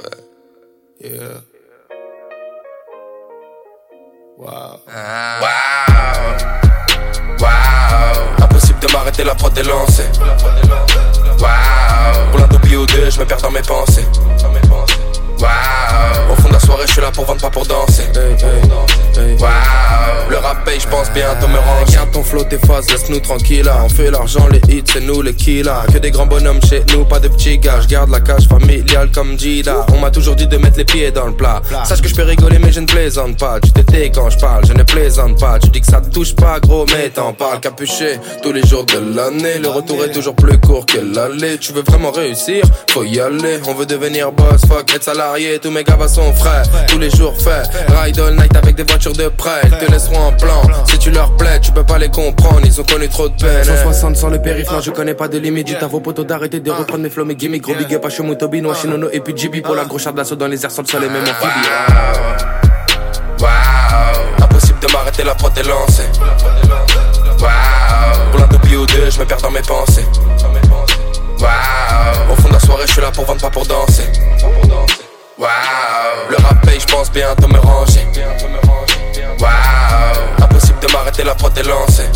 Uh, uh, wow. Ah. Wow. Wow. Impossible de m'arrêter, la prod est lancée. Wow. Plein d'oubli ou deux, je me perds dans mes pensées. Paye, je pense bientôt me ranger. Regarde ton flow, tes phases, laisse-nous tranquille. On fait l'argent, les hits, c'est nous les killers. Que des grands bonhommes chez nous, pas de petits gars. Garde la cage familiale comme Gida. On m'a toujours dit de mettre les pieds dans le plat. Sache que je peux rigoler, mais je ne plaisante pas. Tu t'étais quand je parle, je ne plaisante pas. Tu dis que ça te touche pas, gros, mais t'en parles. Capuché tous les jours de l'année. Le retour est toujours plus court que l'aller. Tu veux vraiment réussir, faut y aller. On veut devenir boss, fuck, être salarié. Tous mes gars sont frais, tous les jours faits. Ride all night avec des voitures de près. Ils te laisseront en plan. Tu leur plais, tu peux pas les comprendre. Ils ont connu trop de peine. 160 sans le périph', non, je connais pas de limite. Dites à vos potos d'arrêter de reprendre mes flots, mes gimmicks. Gros big up à Tobi, Shinono et puis JB pour la grosse d'assaut dans les airs sans le sol et même en Wow. Impossible de m'arrêter, la prod est lancée. Wow. Pour l'un ou deux, je me perds dans mes pensées. Wow. Au fond de la soirée, je suis là pour vendre, pas pour danser. Wow. Le rap paye, je pense bientôt me ranger. De m'arrêter, la prod est lancée.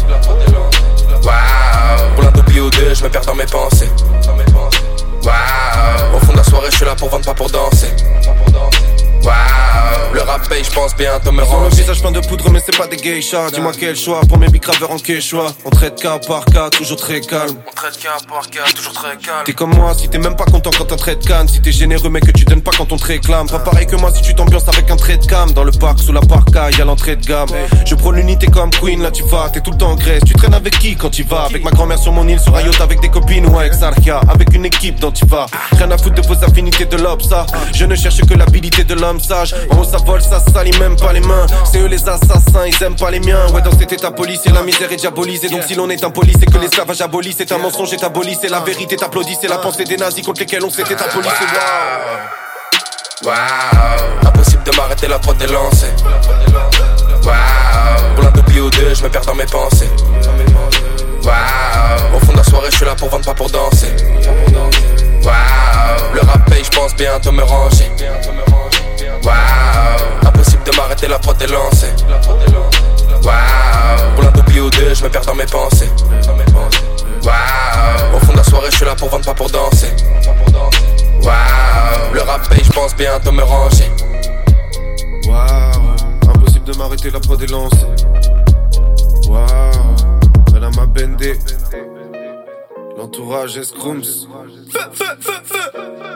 Wow. Pour l'un ou deux, je me perds dans mes pensées. Wow. Au fond de la soirée, je suis là pour vendre, pas pour danser. Paye, je pense bientôt me rendre. le visage plein de poudre, mais c'est pas des geishas. Dis-moi quel choix pour mes bicraveurs en quechua. On traite cas par cas, toujours très calme. On traite cas par cas, toujours très calme. T'es comme moi, si t'es même pas content quand un trait de canne. Si t'es généreux, mais que tu donnes pas quand on te réclame. Pas pareil que moi si tu t'ambiances avec un trait de cam. Dans le parc, sous la parka, y'a l'entrée de gamme. Je prends l'unité comme Queen, là tu vas, t'es tout le temps en Grèce. Tu traînes avec qui quand tu vas? Avec ma grand-mère sur mon île, sur un avec des copines ou avec Sarkia. Avec une équipe dont tu vas. Rien à foutre de vos affinités de l'obsa. Je ne cherche que l'habilité de l'homme sage ça vole, ça salit même pas les mains. C'est eux les assassins, ils aiment pas les miens. Ouais, dans cet état police, et la misère est diabolisée. Donc si l'on est impoli, c'est que l'esclavage abolit. C'est un mensonge est aboli, c'est la vérité t'applaudit. C'est la pensée des nazis contre lesquels on s'était aboli. Wow. Wow. Impossible de m'arrêter, la prod est lancée. Wow. Pour l'un ou deux, je me perds dans mes pensées. Wow. Au fond de la soirée, je suis là pour vendre, pas pour danser. Wow. Le rap paye, je pense bientôt me ranger. M'arrêter, la prod est lancée. Wow. Pour l'un ou deux, je me perds dans mes pensées. Wow. Au fond de la soirée, je suis là pour vendre, pas pour danser. Wow. Le rap paye, je pense bientôt me ranger. Wow. Impossible de m'arrêter, la prod est lancée. Wow. Elle a ma bendé. L'entourage est Feu, feu, feu, feu.